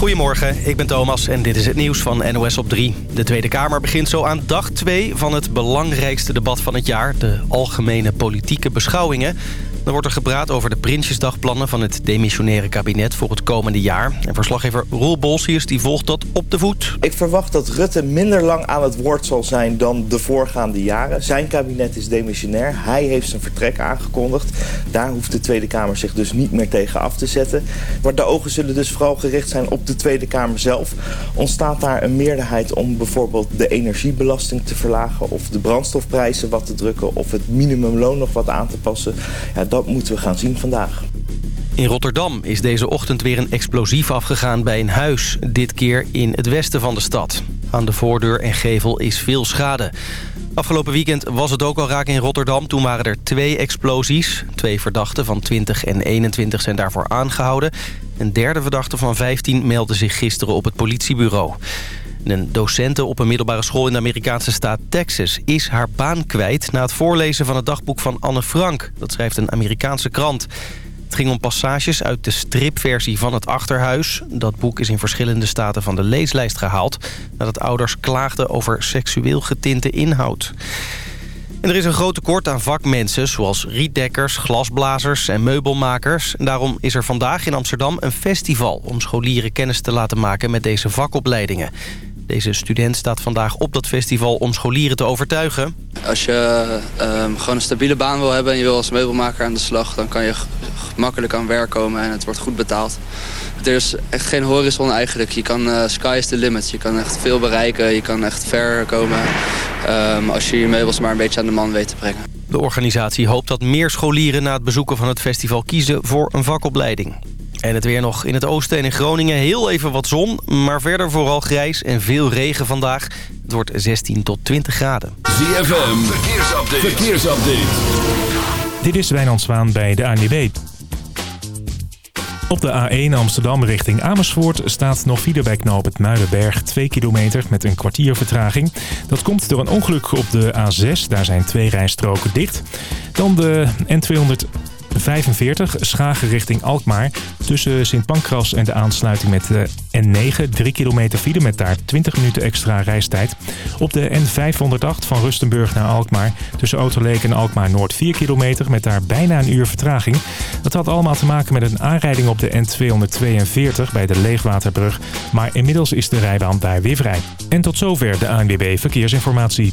Goedemorgen, ik ben Thomas en dit is het nieuws van NOS op 3. De Tweede Kamer begint zo aan dag 2 van het belangrijkste debat van het jaar... de algemene politieke beschouwingen. Dan wordt er gepraat over de Prinsjesdagplannen van het demissionaire kabinet voor het komende jaar. En verslaggever Roel Bolsius die volgt dat op de voet. Ik verwacht dat Rutte minder lang aan het woord zal zijn dan de voorgaande jaren. Zijn kabinet is demissionair. Hij heeft zijn vertrek aangekondigd. Daar hoeft de Tweede Kamer zich dus niet meer tegen af te zetten. Maar de ogen zullen dus vooral gericht zijn op de Tweede Kamer zelf. Ontstaat daar een meerderheid om bijvoorbeeld de energiebelasting te verlagen... of de brandstofprijzen wat te drukken of het minimumloon nog wat aan te passen... Ja, dat moeten we gaan zien vandaag. In Rotterdam is deze ochtend weer een explosief afgegaan bij een huis. Dit keer in het westen van de stad. Aan de voordeur en gevel is veel schade. Afgelopen weekend was het ook al raak in Rotterdam. Toen waren er twee explosies. Twee verdachten van 20 en 21 zijn daarvoor aangehouden. Een derde verdachte van 15 meldde zich gisteren op het politiebureau. Een docente op een middelbare school in de Amerikaanse staat Texas... is haar baan kwijt na het voorlezen van het dagboek van Anne Frank. Dat schrijft een Amerikaanse krant. Het ging om passages uit de stripversie van het Achterhuis. Dat boek is in verschillende staten van de leeslijst gehaald... nadat ouders klaagden over seksueel getinte inhoud. En er is een groot tekort aan vakmensen zoals rietdekkers, glasblazers en meubelmakers. En daarom is er vandaag in Amsterdam een festival om scholieren kennis te laten maken met deze vakopleidingen. Deze student staat vandaag op dat festival om scholieren te overtuigen. Als je ehm, gewoon een stabiele baan wil hebben en je wil als meubelmaker aan de slag... dan kan je makkelijk aan werk komen en het wordt goed betaald. Er is echt geen horizon eigenlijk. Je kan, eh, sky is the limit. Je kan echt veel bereiken, je kan echt ver komen... Ehm, als je je meubels maar een beetje aan de man weet te brengen. De organisatie hoopt dat meer scholieren na het bezoeken van het festival kiezen voor een vakopleiding. En het weer nog in het oosten en in Groningen. Heel even wat zon, maar verder vooral grijs en veel regen vandaag. Het wordt 16 tot 20 graden. ZFM, verkeersupdate. verkeersupdate. Dit is Wijnand Zwaan bij de ANWB. Op de A1 Amsterdam richting Amersfoort staat nog file bij knoop het Muidenberg 2 kilometer met een kwartier vertraging. Dat komt door een ongeluk op de A6, daar zijn twee rijstroken dicht. Dan de N200 45 Schagen richting Alkmaar. Tussen Sint Pancras en de aansluiting met de N9. 3 kilometer file met daar 20 minuten extra reistijd. Op de N508 van Rustenburg naar Alkmaar. Tussen Oterleek en Alkmaar Noord 4 kilometer met daar bijna een uur vertraging. Dat had allemaal te maken met een aanrijding op de N242 bij de Leegwaterbrug. Maar inmiddels is de rijbaan daar weer vrij. En tot zover de ANWB Verkeersinformatie.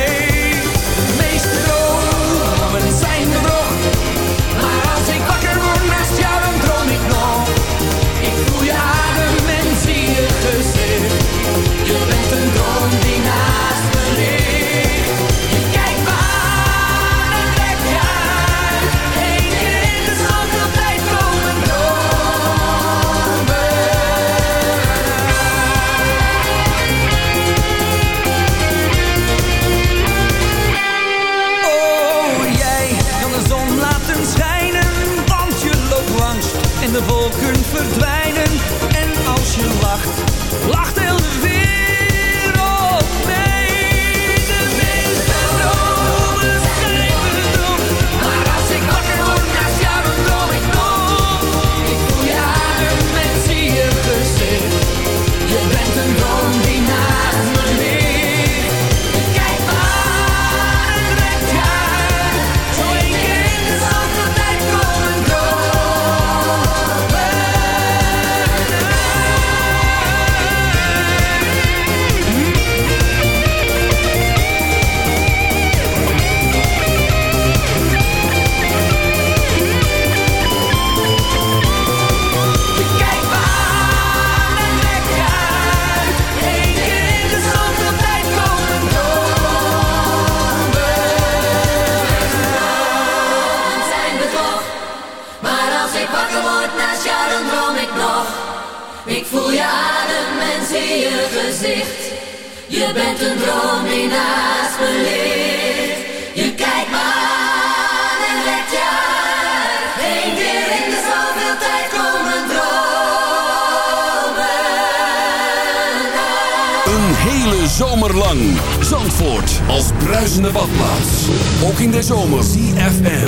Als ik wakker word naast jou, dan droom ik nog. Ik voel je adem en zie je gezicht. Je bent een droom die naast me ligt. Je kijkt me aan en let je uit. Eén keer in de zoveel tijd komen dromen uit. Een hele zomer lang. Zandvoort als bruisende badplaats. Ook in de zomer. CFM.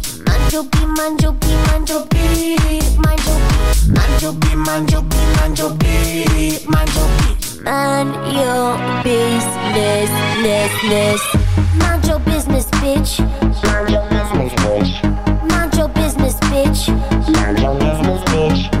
Man your business, business, your business, bitch. Mind your business, bitch. Mind your business, bitch. Mind your business, bitch.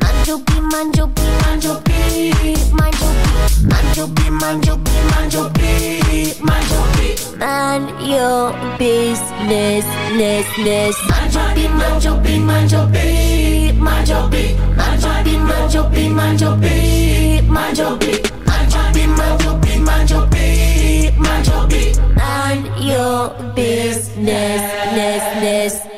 manjo be manjo be manjo be manjo be manjo be manjo be manjo be manjo be man your business ness ness manjo be manjo be manjo be manjo be manjo be manjo be manjo be manjo be manjo be manjo be manjo be manjo be man your business ness ness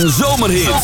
en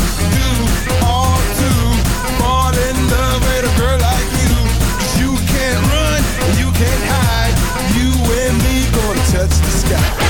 touch the sky.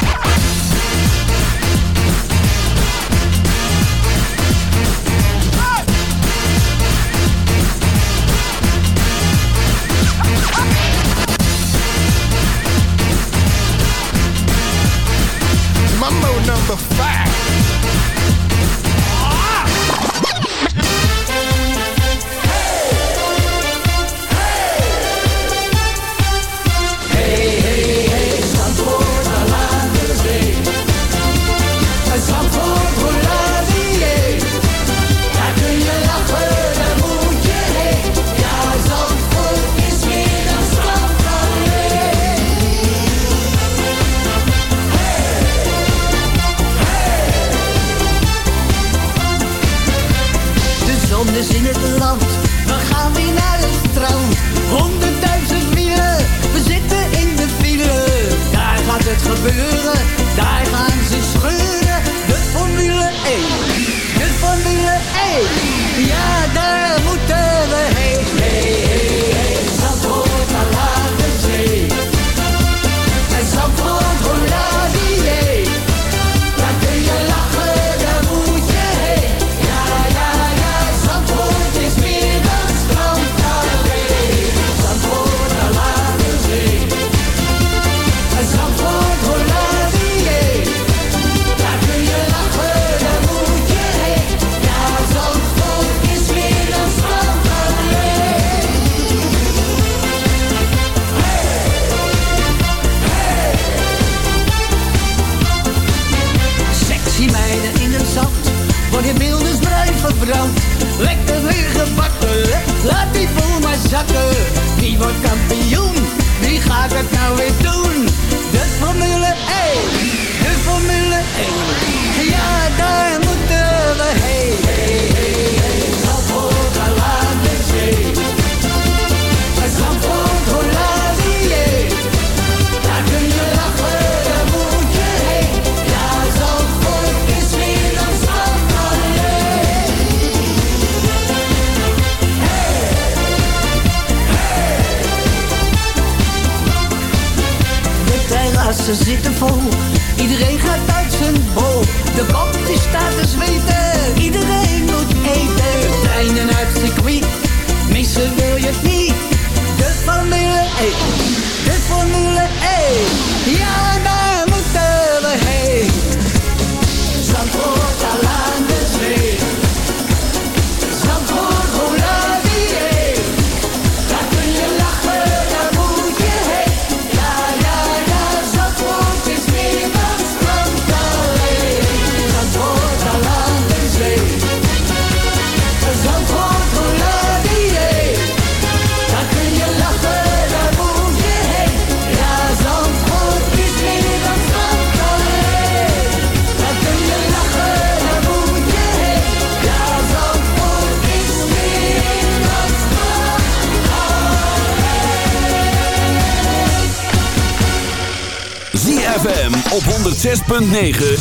9